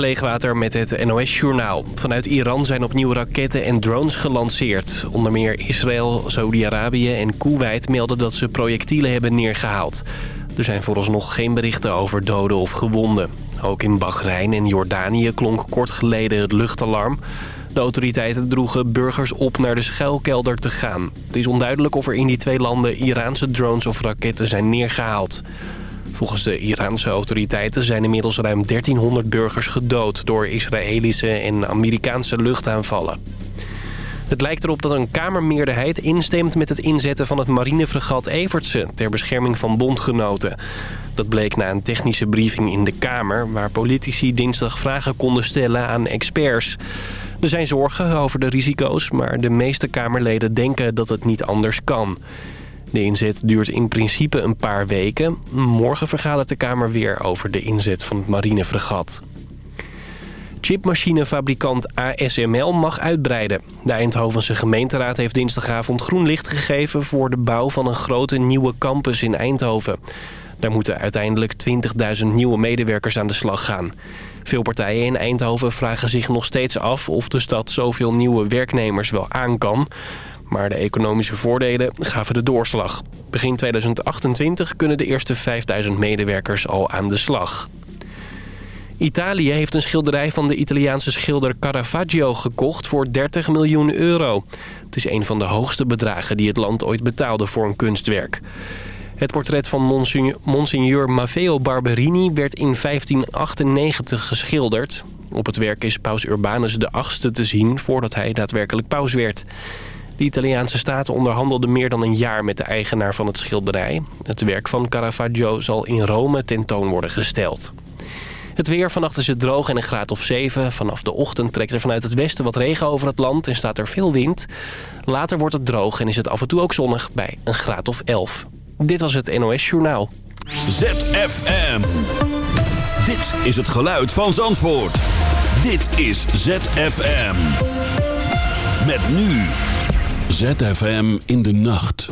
Leegwater met het NOS-journaal. Vanuit Iran zijn opnieuw raketten en drones gelanceerd. Onder meer Israël, Saudi-Arabië en Kuwait melden dat ze projectielen hebben neergehaald. Er zijn vooralsnog geen berichten over doden of gewonden. Ook in Bahrein en Jordanië klonk kort geleden het luchtalarm. De autoriteiten droegen burgers op naar de schuilkelder te gaan. Het is onduidelijk of er in die twee landen Iraanse drones of raketten zijn neergehaald. Volgens de Iraanse autoriteiten zijn inmiddels ruim 1300 burgers gedood... door Israëlische en Amerikaanse luchtaanvallen. Het lijkt erop dat een kamermeerderheid instemt met het inzetten van het marinefregat Evertse... ter bescherming van bondgenoten. Dat bleek na een technische briefing in de Kamer... waar politici dinsdag vragen konden stellen aan experts. Er zijn zorgen over de risico's, maar de meeste Kamerleden denken dat het niet anders kan... De inzet duurt in principe een paar weken. Morgen vergadert de Kamer weer over de inzet van het marinefregat. Chipmachinefabrikant ASML mag uitbreiden. De Eindhovense gemeenteraad heeft dinsdagavond groen licht gegeven... voor de bouw van een grote nieuwe campus in Eindhoven. Daar moeten uiteindelijk 20.000 nieuwe medewerkers aan de slag gaan. Veel partijen in Eindhoven vragen zich nog steeds af... of de stad zoveel nieuwe werknemers wel aan kan... Maar de economische voordelen gaven de doorslag. Begin 2028 kunnen de eerste 5000 medewerkers al aan de slag. Italië heeft een schilderij van de Italiaanse schilder Caravaggio gekocht voor 30 miljoen euro. Het is een van de hoogste bedragen die het land ooit betaalde voor een kunstwerk. Het portret van Monsignor, Maffeo Barberini werd in 1598 geschilderd. Op het werk is paus Urbanus VIII te zien voordat hij daadwerkelijk paus werd. De Italiaanse staat onderhandelde meer dan een jaar met de eigenaar van het schilderij. Het werk van Caravaggio zal in Rome tentoon worden gesteld. Het weer, vannacht is het droog en een graad of 7. Vanaf de ochtend trekt er vanuit het westen wat regen over het land en staat er veel wind. Later wordt het droog en is het af en toe ook zonnig bij een graad of 11. Dit was het NOS Journaal. ZFM. Dit is het geluid van Zandvoort. Dit is ZFM. Met nu ZFM in de nacht.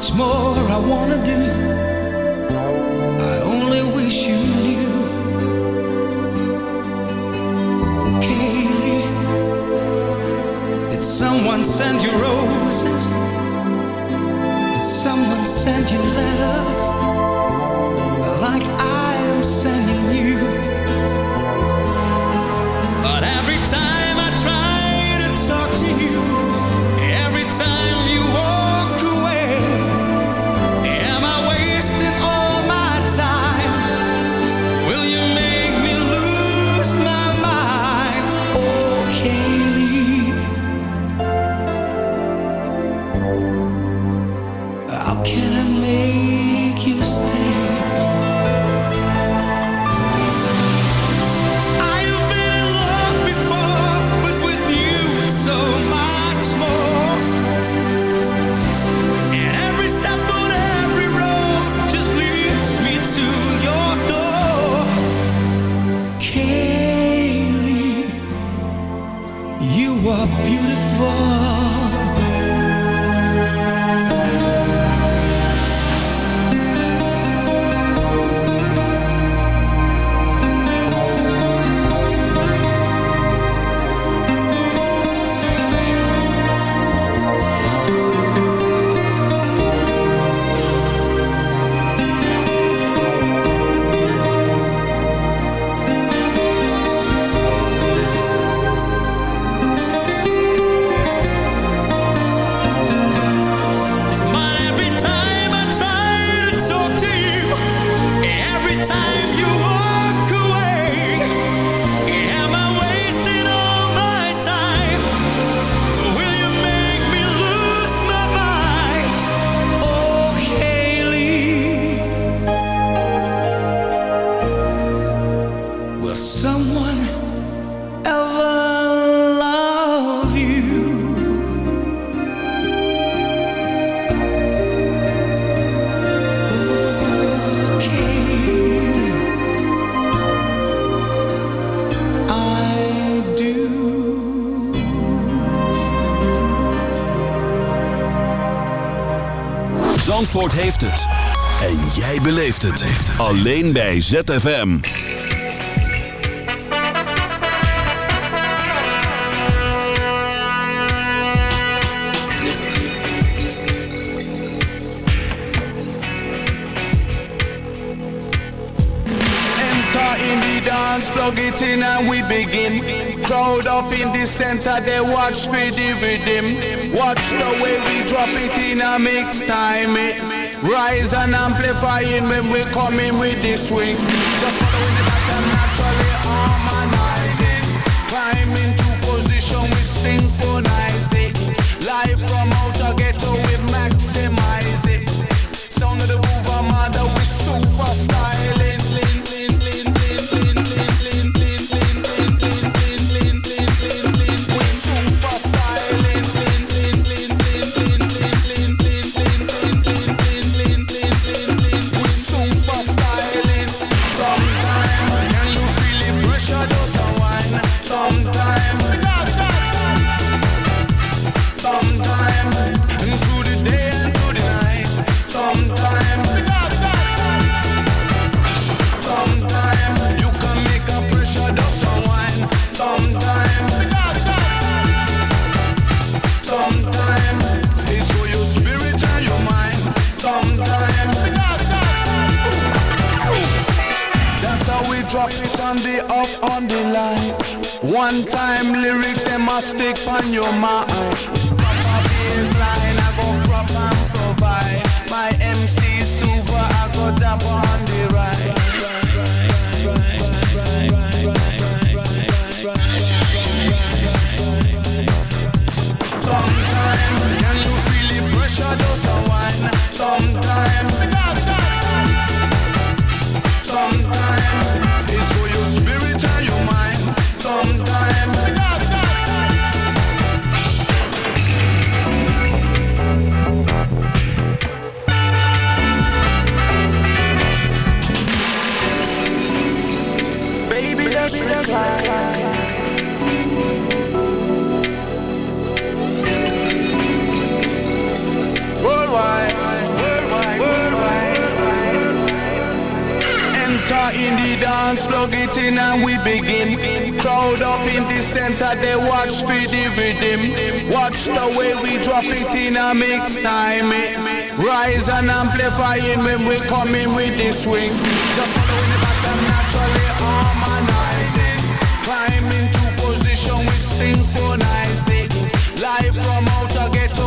Much more I wanna do. I only wish you het. En jij beleeft het. Alleen bij ZFM. dance, plug it in and we begin. Crowd up in the center, they watch me the him Watch the way we drop it in and mix time. It. Rise and amplifying when we coming with the swing. Just following the pattern, naturally harmonizing. Climb into position, we synchronize it. Live from outer ghetto, we maximize it. Stick on your mind. Dance, plug it in and we begin. Crowd up in the center, they watch for the rhythm. Watch the way we drop it in a mix time. Rise and amplifying when we come in with the swing. Just following the pattern, naturally harmonizing. Climb into position, we synchronize it. Live from outer ghetto,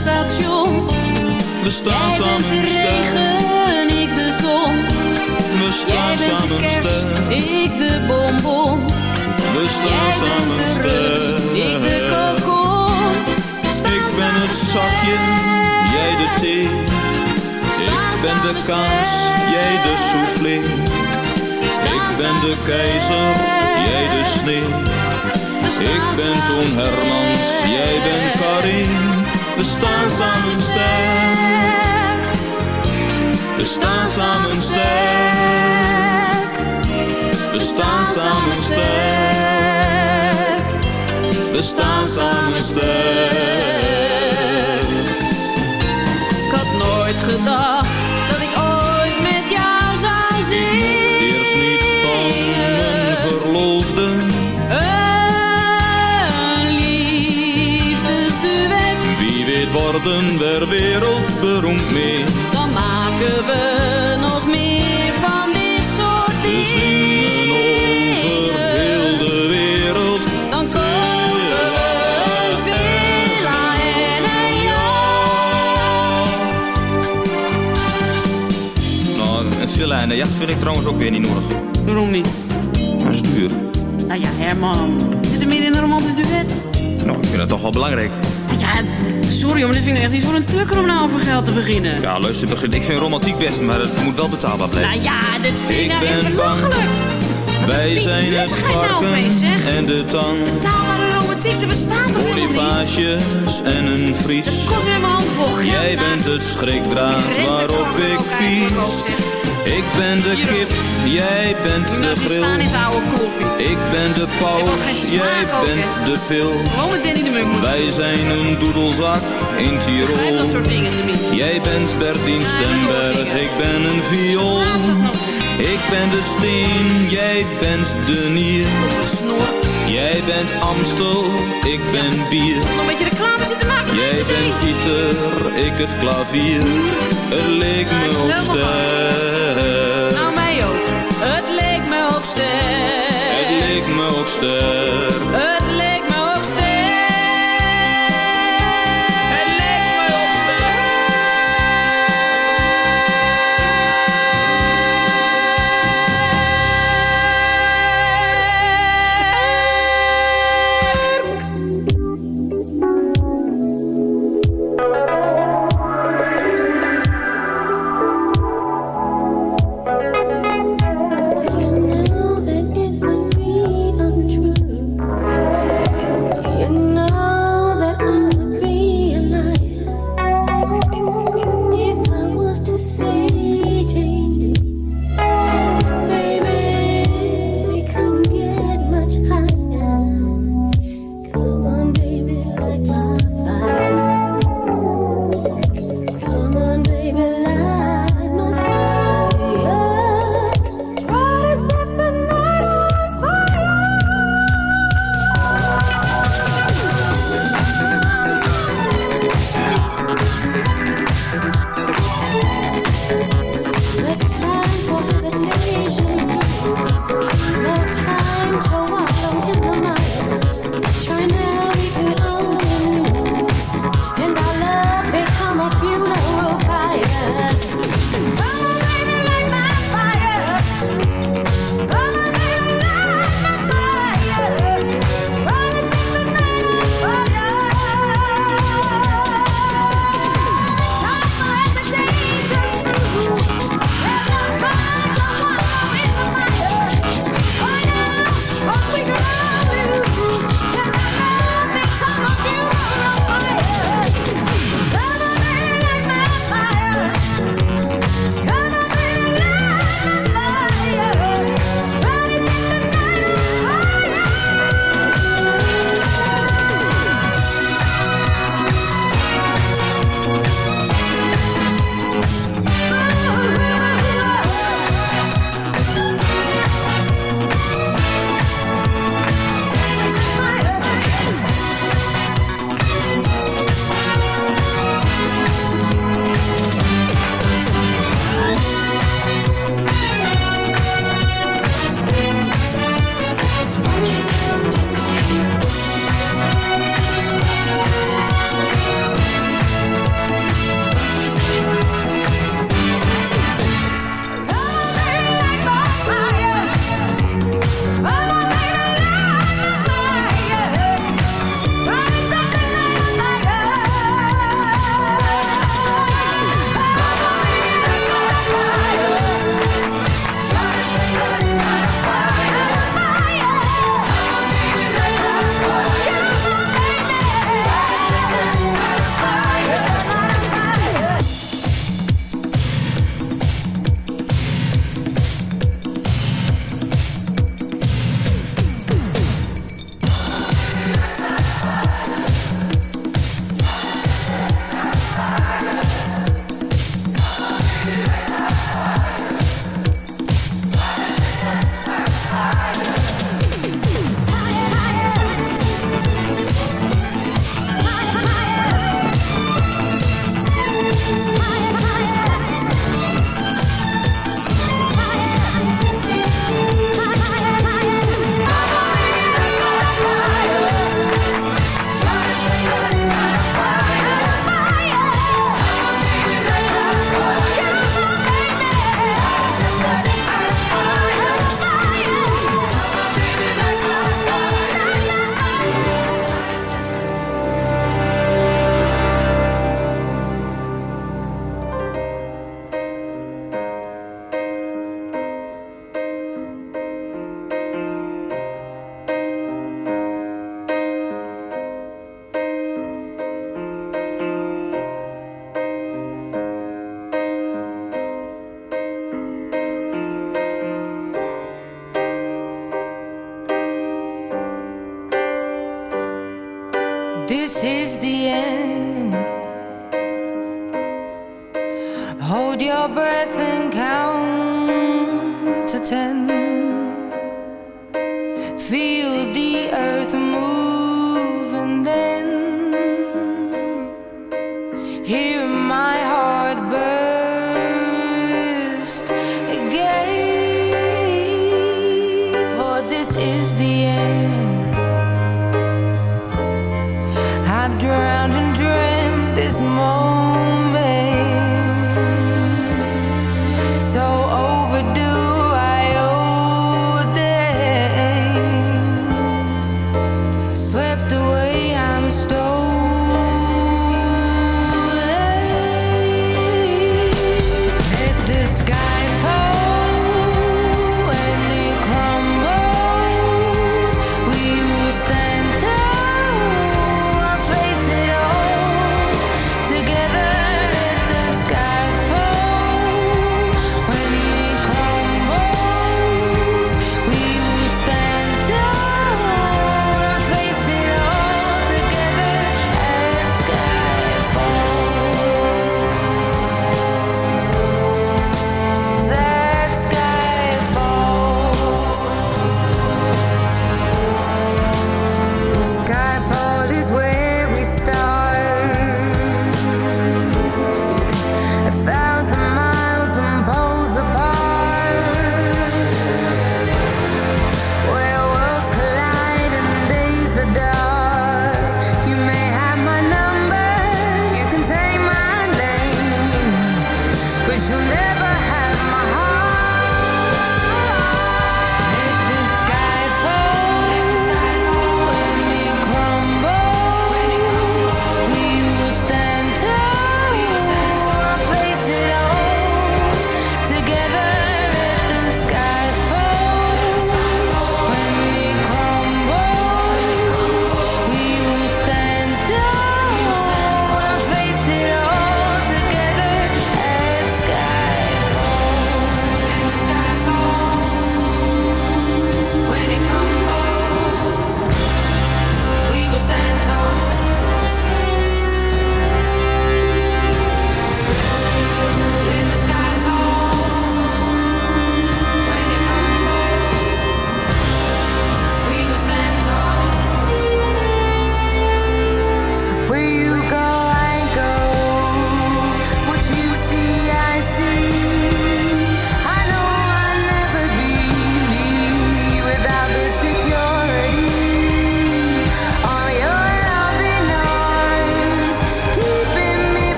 station. we staan Jij bent samen de regen, ik de ton. We Jij staan bent de samen kerst, ik de bonbon. we Jij staan bent samen de rust, ik de kokon. Ik ben het zakje, jij de thee. kaas, jij de soufflé. Ik ben de keizer, jij de sneeuw. Ik ben Toon Hermans, jij bent Karin. We staan samen sterk. We staan samen sterk. We staan samen sterk. We staan samen sterk. Ik had nooit gedacht dat ik ooit met jou zou zingen. Worden we wereldberoemd mee. dan maken we nog meer van dit soort We zingen over heel dingen. de wereld. Dan kopen we een villa en een jacht. Nou, een villa en een jacht vind ik trouwens ook weer niet nodig. Waarom niet? Dat is duur. Nou ja, Herman. Zit er meer in een romantisch duet? Nou, ik vind dat toch wel belangrijk. Ja, sorry, maar dit vind ik echt niet voor een tukker om nou over geld te beginnen. Ja, luister, begin- ik vind romantiek best, maar het moet wel betaalbaar blijven. Nou ja, dit vind ik, nou echt belachelijk. Wij zijn het nou varken en de tang. Betaalbare romantiek, er bestaat toch en een vries. Kost weer mijn handen vol. Jij nou. bent de schrikdraad waarop ik pies. Ik ben de kip, jij bent de grill. Ik ben de paus, jij bent de pil. Wij zijn een doedelzak in Tirol. dat soort dingen tenminste. Jij bent Bertien Stemberg, ik ben een viool. Nog. Ik ben de steen, jij bent de nier. Jij bent Amstel, ik ben bier. Nog een beetje reclame zitten maken. Jij bent. Pieter, ik het klavier. Het leek me ook ben helemaal ster. Nou, mij ook. Het leek me ook sterk. Het leek me ook ster.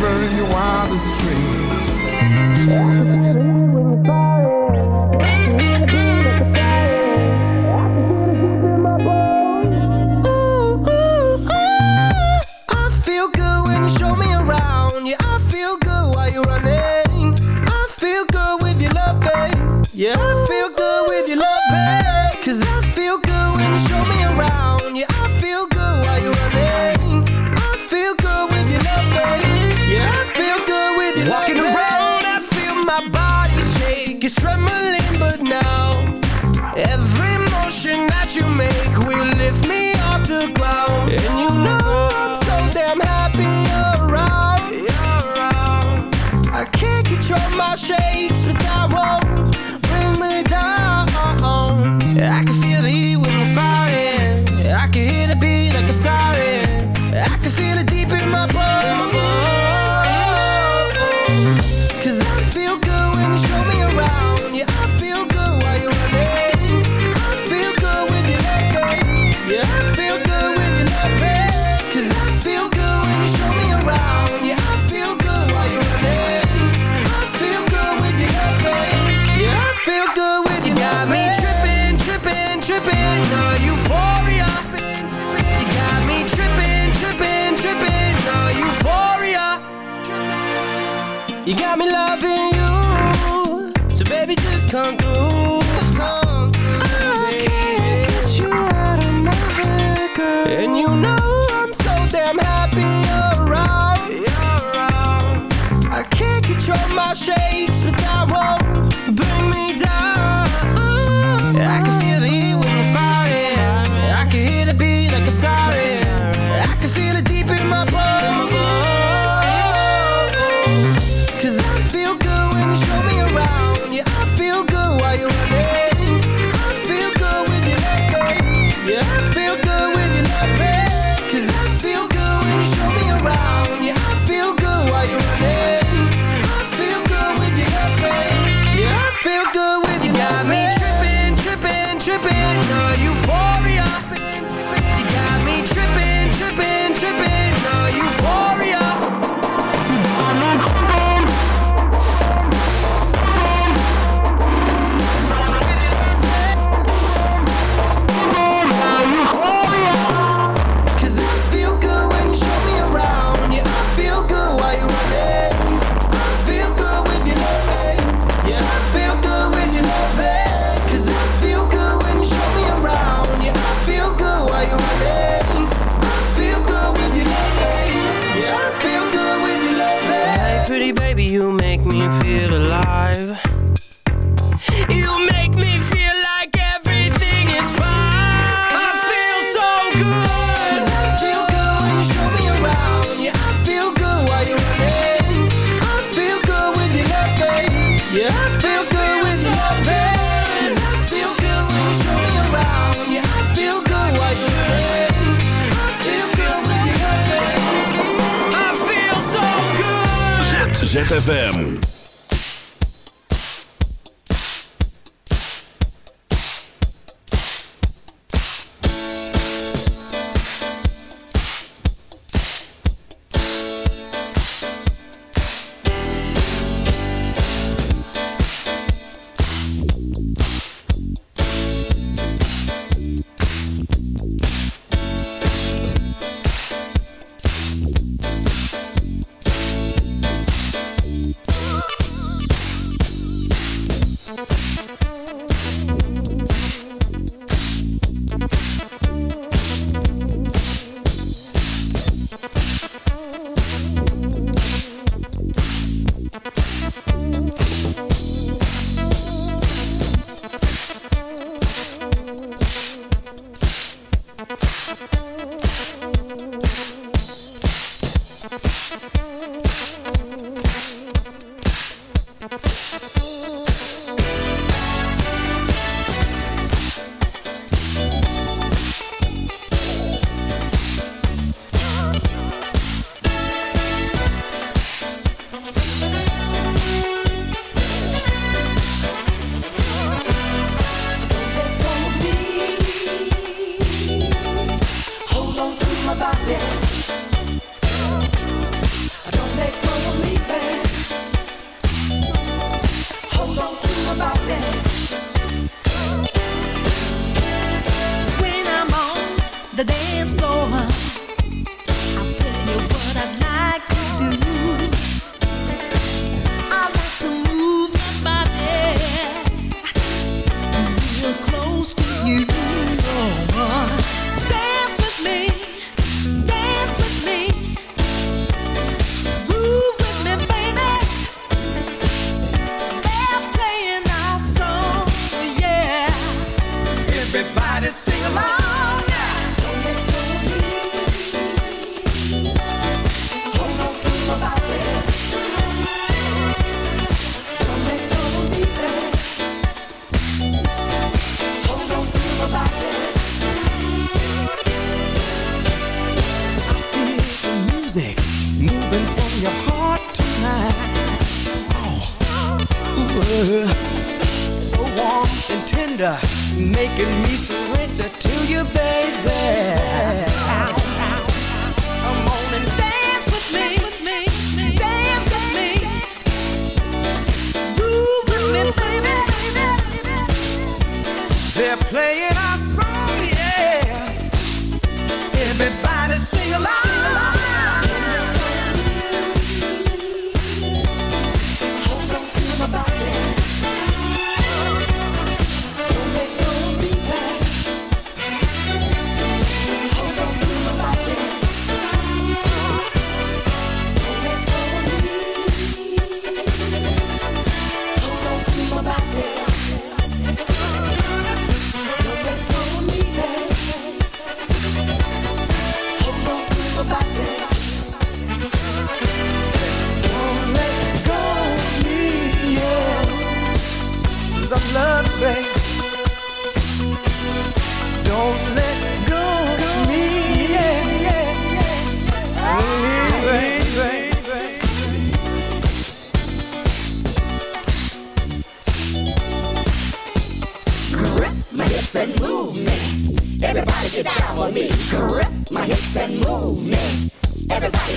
Never in your wildest dreams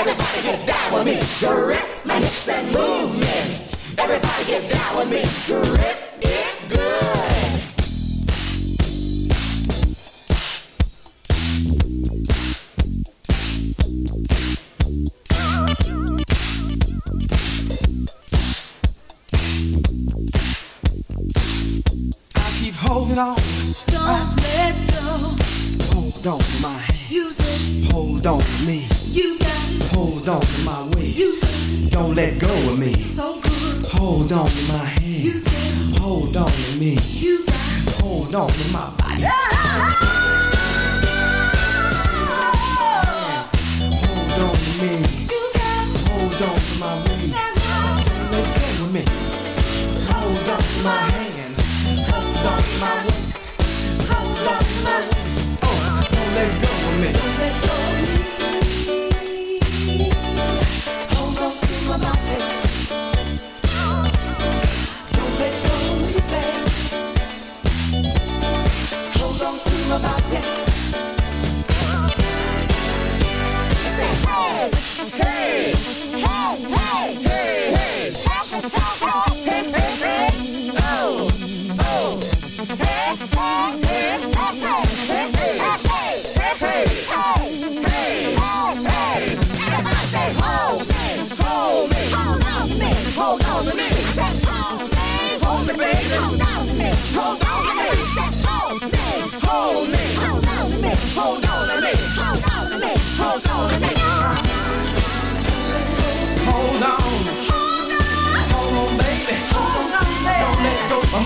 Everybody get down with me. Grip my hips and movement. Everybody get down with me. Grip it good. Hold on. Don't I, let go. Hold on to my hand. Use it. Hold on to me. let go of me. So good. Hold on to my hand. You said, Hold on to me. You got. Hold on to my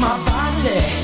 my body.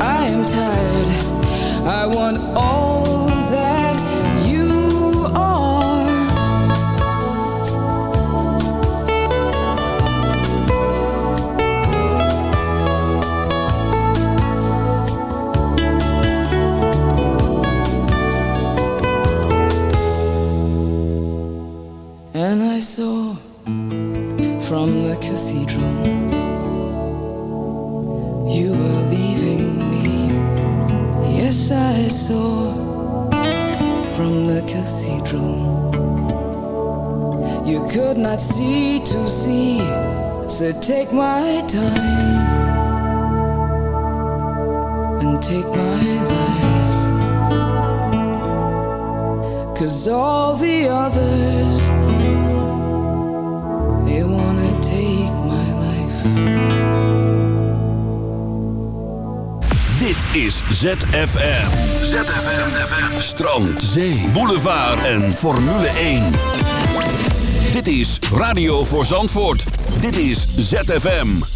I am tired. I want take my time and take my lies. Cause all the others, they wanna take my life. Dit is ZFM. ZFM. Strand, zee, boulevard en Formule 1. Dit is Radio voor Zandvoort. Dit is ZFM.